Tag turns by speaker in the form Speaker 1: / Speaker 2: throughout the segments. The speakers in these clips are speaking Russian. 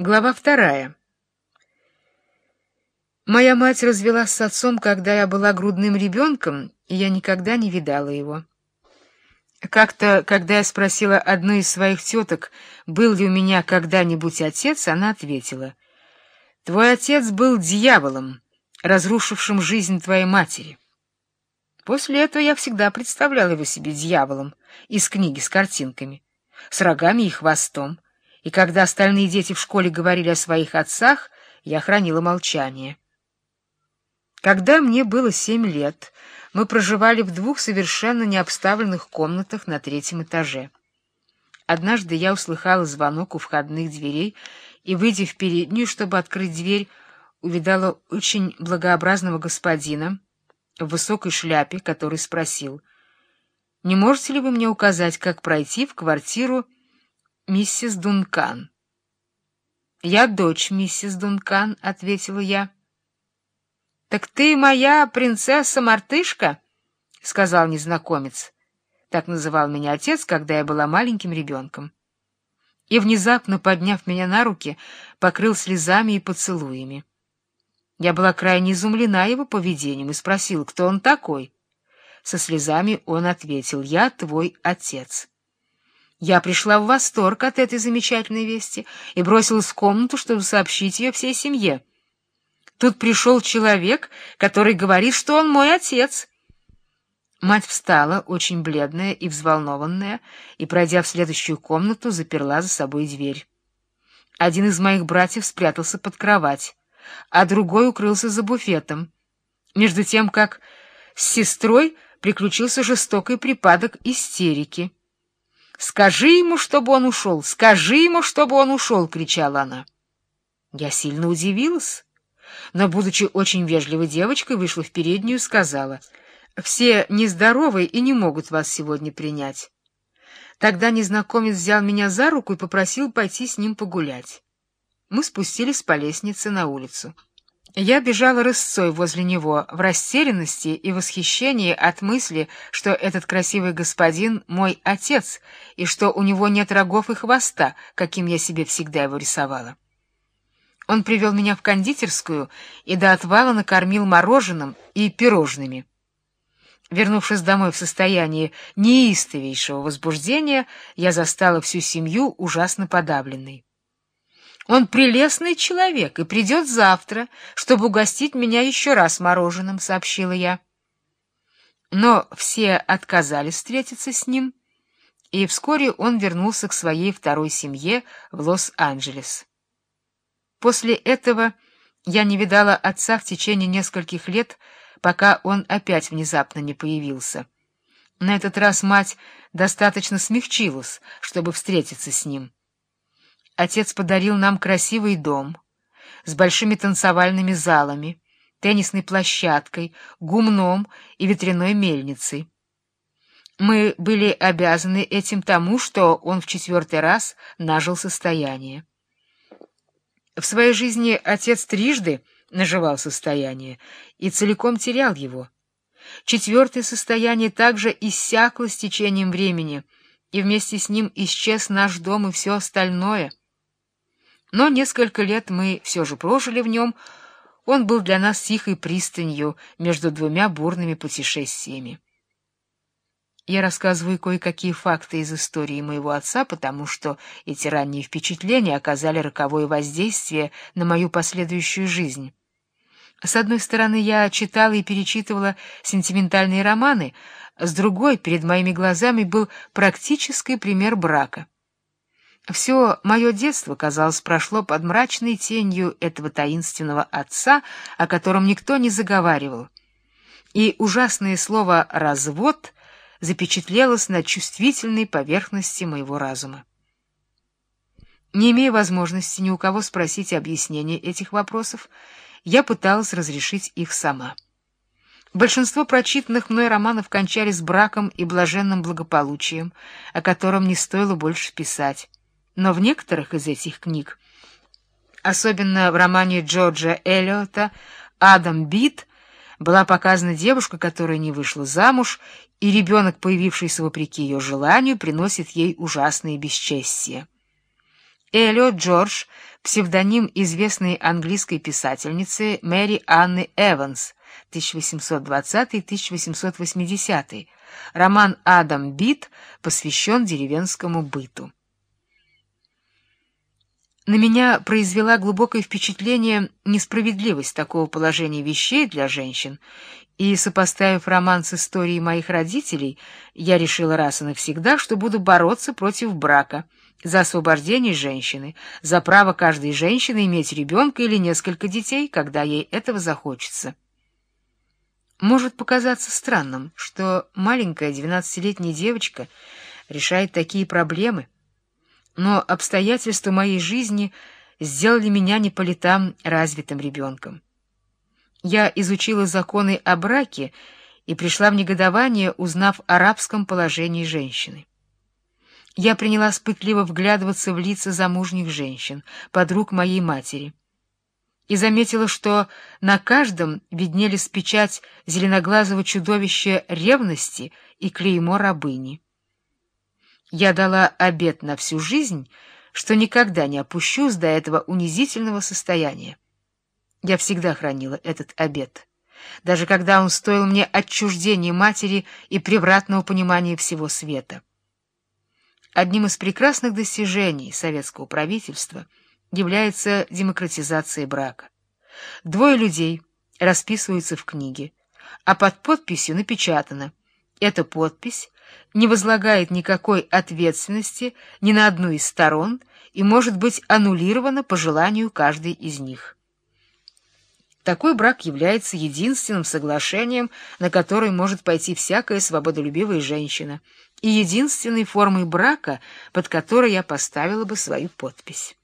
Speaker 1: Глава вторая. Моя мать развелась с отцом, когда я была грудным ребенком, и я никогда не видала его. Как-то, когда я спросила одну из своих теток, был ли у меня когда-нибудь отец, она ответила, «Твой отец был дьяволом, разрушившим жизнь твоей матери». После этого я всегда представляла его себе дьяволом из книги с картинками, с рогами и хвостом, и когда остальные дети в школе говорили о своих отцах, я хранила молчание. Когда мне было семь лет, мы проживали в двух совершенно необставленных комнатах на третьем этаже. Однажды я услыхала звонок у входных дверей и, выйдя в переднюю, чтобы открыть дверь, увидала очень благообразного господина в высокой шляпе, который спросил, «Не можете ли вы мне указать, как пройти в квартиру миссис Дункан. «Я дочь миссис Дункан», — ответила я. «Так ты моя принцесса-мартышка?» — сказал незнакомец. Так называл меня отец, когда я была маленьким ребенком. И, внезапно подняв меня на руки, покрыл слезами и поцелуями. Я была крайне изумлена его поведением и спросил, кто он такой. Со слезами он ответил, «Я твой отец». Я пришла в восторг от этой замечательной вести и бросилась в комнату, чтобы сообщить ее всей семье. Тут пришел человек, который говорит, что он мой отец. Мать встала, очень бледная и взволнованная, и, пройдя в следующую комнату, заперла за собой дверь. Один из моих братьев спрятался под кровать, а другой укрылся за буфетом, между тем как с сестрой приключился жестокий припадок истерики. «Скажи ему, чтобы он ушел! Скажи ему, чтобы он ушел!» — кричала она. Я сильно удивилась, но, будучи очень вежливой девочкой, вышла в переднюю и сказала, «Все нездоровы и не могут вас сегодня принять». Тогда незнакомец взял меня за руку и попросил пойти с ним погулять. Мы спустились по лестнице на улицу. Я бежала рысцой возле него в растерянности и восхищении от мысли, что этот красивый господин — мой отец, и что у него нет рогов и хвоста, каким я себе всегда его рисовала. Он привел меня в кондитерскую и до отвала накормил мороженым и пирожными. Вернувшись домой в состоянии неистовейшего возбуждения, я застала всю семью ужасно подавленной. Он прелестный человек и придет завтра, чтобы угостить меня еще раз мороженым, — сообщила я. Но все отказались встретиться с ним, и вскоре он вернулся к своей второй семье в Лос-Анджелес. После этого я не видала отца в течение нескольких лет, пока он опять внезапно не появился. На этот раз мать достаточно смягчилась, чтобы встретиться с ним. Отец подарил нам красивый дом с большими танцевальными залами, теннисной площадкой, гумном и ветряной мельницей. Мы были обязаны этим тому, что он в четвертый раз нажил состояние. В своей жизни отец трижды наживал состояние и целиком терял его. Четвертое состояние также иссякло с течением времени, и вместе с ним исчез наш дом и все остальное — но несколько лет мы все же прожили в нем, он был для нас тихой пристанью между двумя бурными путешествиями. Я рассказываю кое-какие факты из истории моего отца, потому что эти ранние впечатления оказали роковое воздействие на мою последующую жизнь. С одной стороны, я читала и перечитывала сентиментальные романы, с другой, перед моими глазами был практический пример брака. Все мое детство, казалось, прошло под мрачной тенью этого таинственного отца, о котором никто не заговаривал. И ужасное слово «развод» запечатлелось на чувствительной поверхности моего разума. Не имея возможности ни у кого спросить объяснение этих вопросов, я пыталась разрешить их сама. Большинство прочитанных мной романов кончались браком и блаженным благополучием, о котором не стоило больше писать. Но в некоторых из этих книг, особенно в романе Джорджа Эллиота «Адам Бит», была показана девушка, которая не вышла замуж, и ребенок, появившийся вопреки ее желанию, приносит ей ужасные бесчестия. Эллиот Джордж, псевдоним известной английской писательницы Мэри Анны Эванс, 1820-1880, роман «Адам Бит» посвящен деревенскому быту. На меня произвела глубокое впечатление несправедливость такого положения вещей для женщин, и, сопоставив роман с историей моих родителей, я решила раз и навсегда, что буду бороться против брака, за освобождение женщины, за право каждой женщины иметь ребенка или несколько детей, когда ей этого захочется. Может показаться странным, что маленькая двенадцатилетняя девочка решает такие проблемы, но обстоятельства моей жизни сделали меня не по летам развитым ребенком. Я изучила законы о браке и пришла в негодование, узнав о рабском положении женщины. Я принялась пытливо вглядываться в лица замужних женщин, подруг моей матери, и заметила, что на каждом виднелись печать зеленоглазого чудовища ревности и клеймо рабыни. Я дала обет на всю жизнь, что никогда не опущусь до этого унизительного состояния. Я всегда хранила этот обет, даже когда он стоил мне отчуждения матери и превратного понимания всего света. Одним из прекрасных достижений советского правительства является демократизация брака. Двое людей расписываются в книге, а под подписью напечатано «Эта подпись не возлагает никакой ответственности ни на одну из сторон и может быть аннулирована по желанию каждой из них». Такой брак является единственным соглашением, на которое может пойти всякая свободолюбивая женщина, и единственной формой брака, под которой я поставила бы свою подпись.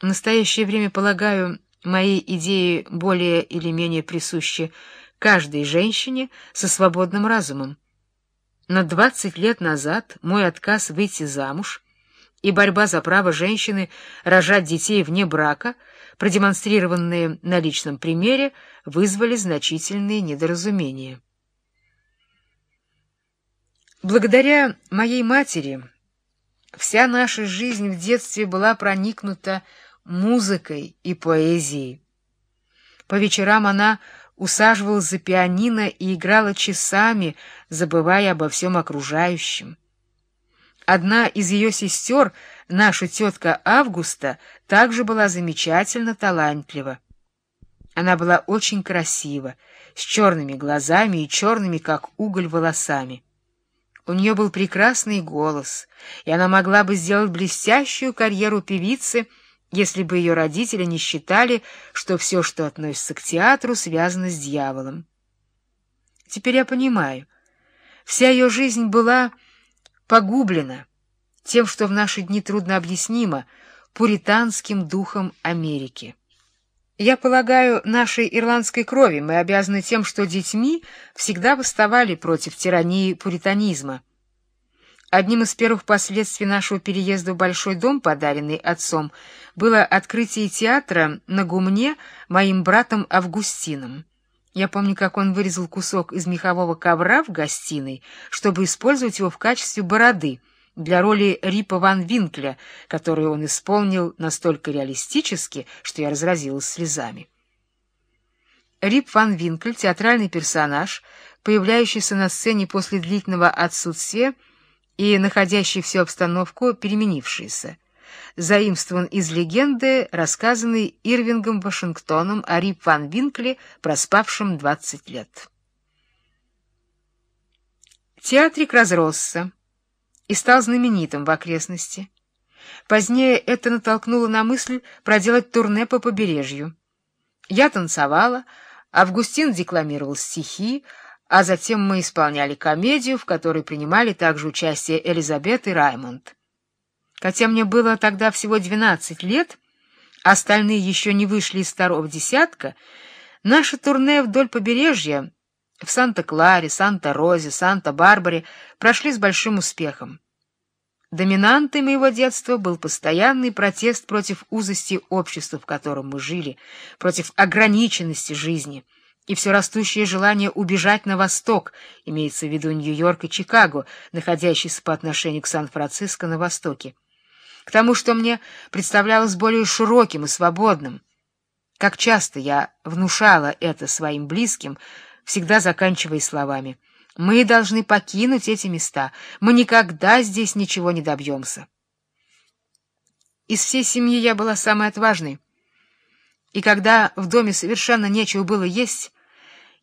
Speaker 1: В настоящее время, полагаю, мои идеи более или менее присущи каждой женщине со свободным разумом. Но двадцать лет назад мой отказ выйти замуж и борьба за право женщины рожать детей вне брака — продемонстрированные на личном примере, вызвали значительные недоразумения. Благодаря моей матери вся наша жизнь в детстве была проникнута музыкой и поэзией. По вечерам она усаживалась за пианино и играла часами, забывая обо всем окружающем. Одна из ее сестер, наша тетка Августа, также была замечательно талантлива. Она была очень красива, с черными глазами и черными, как уголь, волосами. У нее был прекрасный голос, и она могла бы сделать блестящую карьеру певицы, если бы ее родители не считали, что все, что относится к театру, связано с дьяволом. Теперь я понимаю, вся ее жизнь была погублена тем, что в наши дни трудно объяснимо, пуританским духом Америки. Я полагаю, нашей ирландской крови мы обязаны тем, что детьми всегда восставали против тирании пуританизма. Одним из первых последствий нашего переезда в большой дом, подаренный отцом, было открытие театра на гумне моим братом Августином. Я помню, как он вырезал кусок из мехового ковра в гостиной, чтобы использовать его в качестве бороды для роли Рипа ван Винкля, которую он исполнил настолько реалистически, что я разразилась слезами. Рип ван Винкль — театральный персонаж, появляющийся на сцене после длительного отсутствия и находящий всю обстановку переменившийся заимствован из легенды, рассказанной Ирвингом Вашингтоном о Рип Ван Винкле, проспавшем 20 лет. Театрик разросся и стал знаменитым в окрестности. Позднее это натолкнуло на мысль проделать турне по побережью. Я танцевала, Августин декламировал стихи, а затем мы исполняли комедию, в которой принимали также участие Элизабет и Раймонд. Хотя мне было тогда всего двенадцать лет, остальные еще не вышли из второго десятка, наше турне вдоль побережья в Санта-Кларе, Санта-Розе, Санта-Барбаре прошли с большим успехом. Доминантой моего детства был постоянный протест против узости общества, в котором мы жили, против ограниченности жизни — и все растущее желание убежать на восток, имеется в виду Нью-Йорк и Чикаго, находящиеся по отношению к Сан-Франциско на востоке. к тому, что мне представлялось более широким и свободным. Как часто я внушала это своим близким, всегда заканчивая словами «Мы должны покинуть эти места, мы никогда здесь ничего не добьемся». Из всей семьи я была самой отважной, и когда в доме совершенно нечего было есть,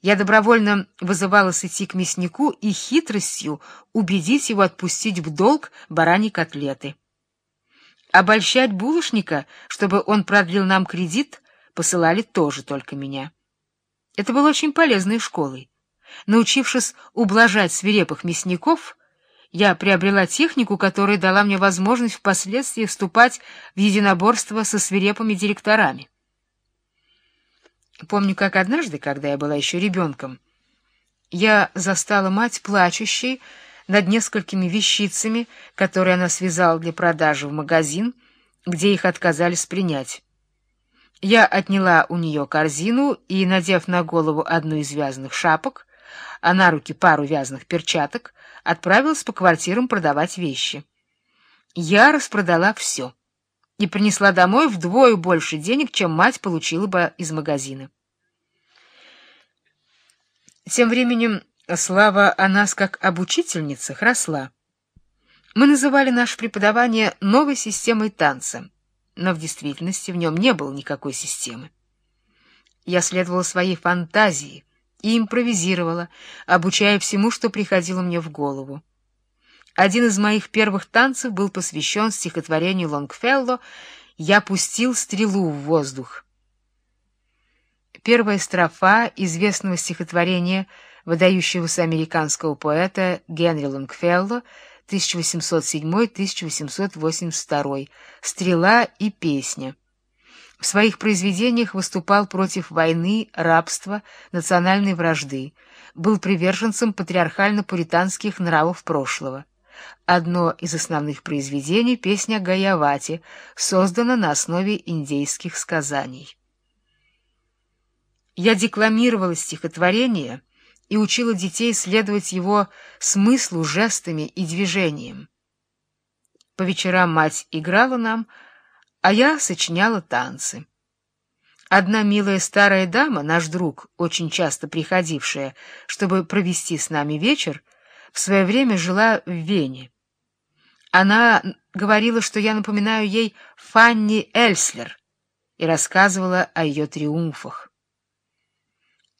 Speaker 1: я добровольно вызывалась идти к мяснику и хитростью убедить его отпустить в долг бараньи котлеты. Обольщать булочника, чтобы он продлил нам кредит, посылали тоже только меня. Это было очень полезной школой. Научившись ублажать свирепых мясников, я приобрела технику, которая дала мне возможность впоследствии вступать в единоборство со свирепыми директорами. Помню, как однажды, когда я была еще ребенком, я застала мать плачущей над несколькими вещицами, которые она связала для продажи в магазин, где их отказались принять. Я отняла у нее корзину и, надев на голову одну из вязаных шапок, а на руки пару вязаных перчаток, отправилась по квартирам продавать вещи. Я распродала все и принесла домой вдвое больше денег, чем мать получила бы из магазина. Тем временем слава о нас как об учительницах росла. Мы называли наше преподавание новой системой танца, но в действительности в нем не было никакой системы. Я следовала своей фантазии и импровизировала, обучая всему, что приходило мне в голову. Один из моих первых танцев был посвящен стихотворению Лонгфелло «Я пустил стрелу в воздух». Первая строфа известного стихотворения выдающегося американского поэта Генри Лонгфелло 1807-1882 «Стрела и песня». В своих произведениях выступал против войны, рабства, национальной вражды, был приверженцем патриархально-пуританских нравов прошлого. Одно из основных произведений — песня Гаявати, создана на основе индейских сказаний. Я декламировала стихотворение и учила детей следовать его смыслу жестами и движением. По вечерам мать играла нам, а я сочиняла танцы. Одна милая старая дама, наш друг, очень часто приходившая, чтобы провести с нами вечер, в свое время жила в Вене. Она говорила, что я напоминаю ей Фанни Эльслер, и рассказывала о ее триумфах.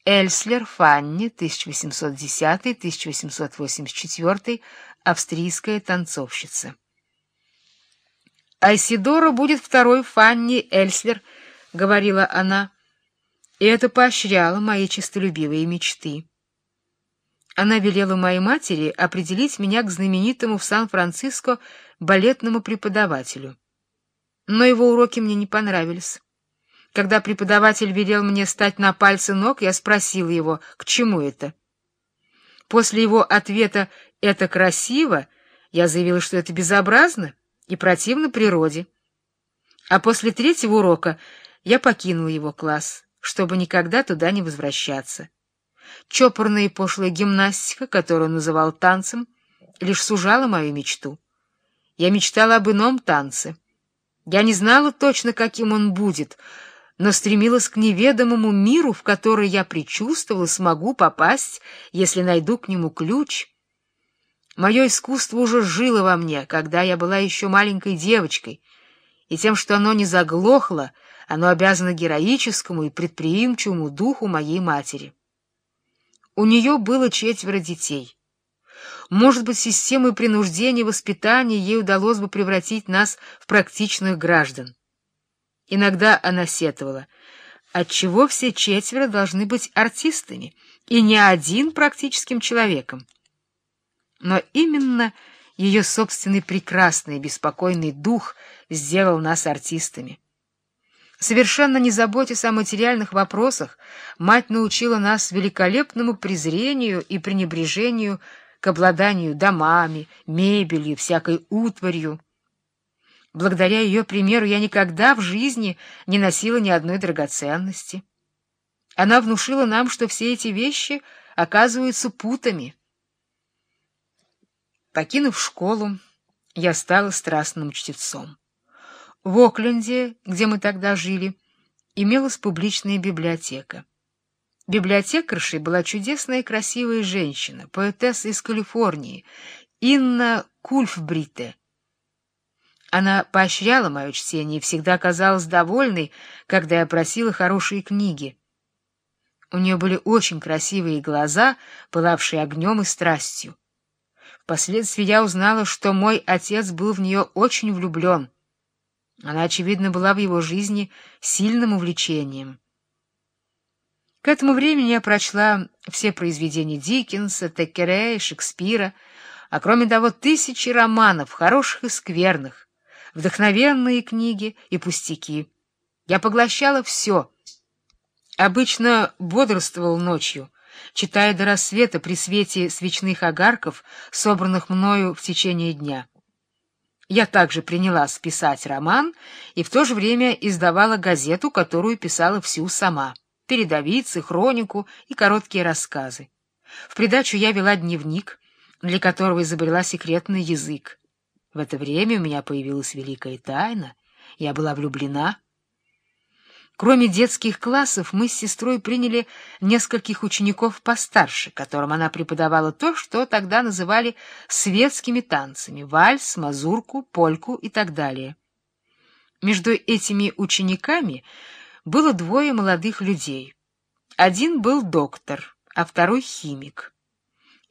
Speaker 1: Эльслер Фанни, 1810-1884, австрийская танцовщица. «Айсидора будет второй Фанни Эльслер», — говорила она, и это поощряло мои честолюбивые мечты. Она велела моей матери определить меня к знаменитому в Сан-Франциско балетному преподавателю. Но его уроки мне не понравились. Когда преподаватель велел мне стать на пальцы ног, я спросил его, к чему это. После его ответа «это красиво» я заявила, что это безобразно и противно природе. А после третьего урока я покинула его класс, чтобы никогда туда не возвращаться. Чопорная и пошлая гимнастика, которую называл танцем, лишь сужала мою мечту. Я мечтала об ином танце. Я не знала точно, каким он будет, но стремилась к неведомому миру, в который я предчувствовала, смогу попасть, если найду к нему ключ — Мое искусство уже жило во мне, когда я была еще маленькой девочкой, и тем, что оно не заглохло, оно обязано героическому и предприимчивому духу моей матери. У нее было четверо детей. Может быть, системой принуждения воспитания ей удалось бы превратить нас в практичных граждан. Иногда она сетовала, отчего все четверо должны быть артистами, и не один практическим человеком. Но именно ее собственный прекрасный беспокойный дух сделал нас артистами. Совершенно не заботясь о материальных вопросах, мать научила нас великолепному презрению и пренебрежению к обладанию домами, мебелью, всякой утварью. Благодаря ее примеру я никогда в жизни не носила ни одной драгоценности. Она внушила нам, что все эти вещи оказываются путами — Покинув школу, я стала страстным чтецом. В Окленде, где мы тогда жили, имелась публичная библиотека. Библиотекаршей была чудесная и красивая женщина, поэтесса из Калифорнии, Инна Кульфбрите. Она поощряла мое чтение и всегда казалась довольной, когда я просила хорошие книги. У нее были очень красивые глаза, пылавшие огнем и страстью. Впоследствии я узнала, что мой отец был в нее очень влюблен. Она, очевидно, была в его жизни сильным увлечением. К этому времени я прочла все произведения Диккенса, Теккерея, Шекспира, а кроме того тысячи романов, хороших и скверных, вдохновенные книги и пустяки. Я поглощала все. Обычно бодрствовал ночью, читая до рассвета при свете свечных огарков, собранных мною в течение дня. Я также принялась писать роман и в то же время издавала газету, которую писала всю сама передовицы, хронику и короткие рассказы. В придачу я вела дневник, для которого изобрела секретный язык. В это время у меня появилась великая тайна, я была влюблена. Кроме детских классов, мы с сестрой приняли нескольких учеников постарше, которым она преподавала то, что тогда называли светскими танцами — вальс, мазурку, польку и так далее. Между этими учениками было двое молодых людей. Один был доктор, а второй — химик.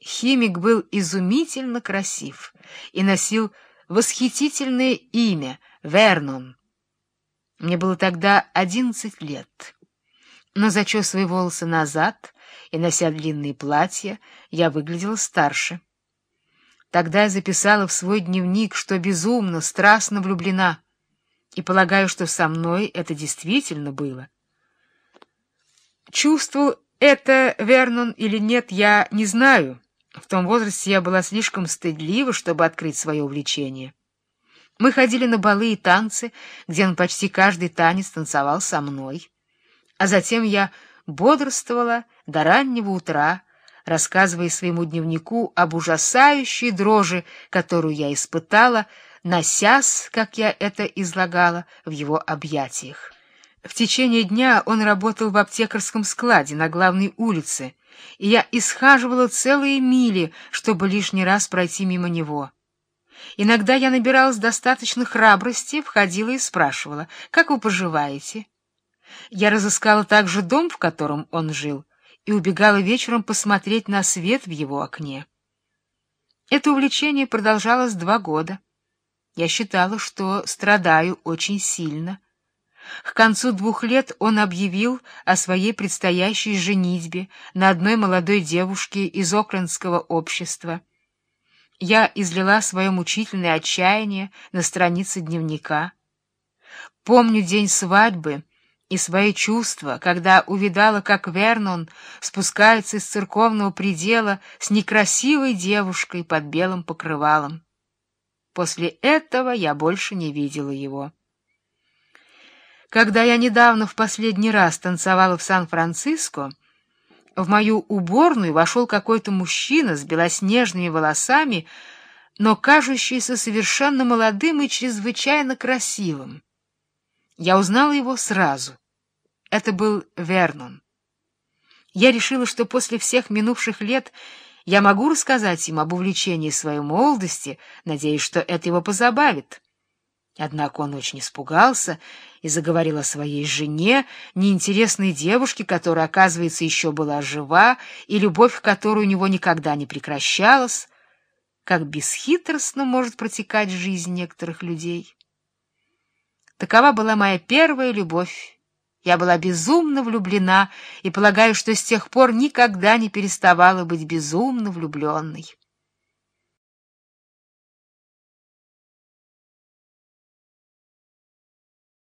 Speaker 1: Химик был изумительно красив и носил восхитительное имя — Вернон. Мне было тогда одиннадцать лет. Но, зачесывая волосы назад и нося длинные платья, я выглядела старше. Тогда я записала в свой дневник, что безумно, страстно влюблена — и полагаю, что со мной это действительно было. Чувствовал это Вернон или нет, я не знаю. В том возрасте я была слишком стыдлива, чтобы открыть свое увлечение. Мы ходили на балы и танцы, где он почти каждый танец танцевал со мной. А затем я бодрствовала до раннего утра, рассказывая своему дневнику об ужасающей дрожи, которую я испытала, носясь, как я это излагала, в его объятиях. В течение дня он работал в аптекарском складе на главной улице, и я исхаживала целые мили, чтобы лишний раз пройти мимо него. Иногда я набиралась достаточно храбрости, входила и спрашивала, «Как вы поживаете?» Я разыскала также дом, в котором он жил, и убегала вечером посмотреть на свет в его окне. Это увлечение продолжалось два года. Я считала, что страдаю очень сильно. К концу двух лет он объявил о своей предстоящей женитьбе на одной молодой девушке из Оклендского общества. Я излила свое мучительное отчаяние на странице дневника. Помню день свадьбы и свои чувства, когда увидала, как Вернон спускается из церковного предела с некрасивой девушкой под белым покрывалом. После этого я больше не видела его. Когда я недавно в последний раз танцевала в Сан-Франциско, в мою уборную вошел какой-то мужчина с белоснежными волосами, но кажущийся совершенно молодым и чрезвычайно красивым. Я узнала его сразу. Это был Вернон. Я решила, что после всех минувших лет я могу рассказать им об увлечении своей молодости, надеясь, что это его позабавит. Однако он очень испугался и заговорил о своей жене, неинтересной девушке, которая, оказывается, еще была жива, и любовь, которая у него никогда не прекращалась. Как бесхитростно может протекать жизнь некоторых людей. Такова была моя первая любовь я была безумно влюблена и полагаю, что с тех пор никогда не переставала быть безумно влюбленной.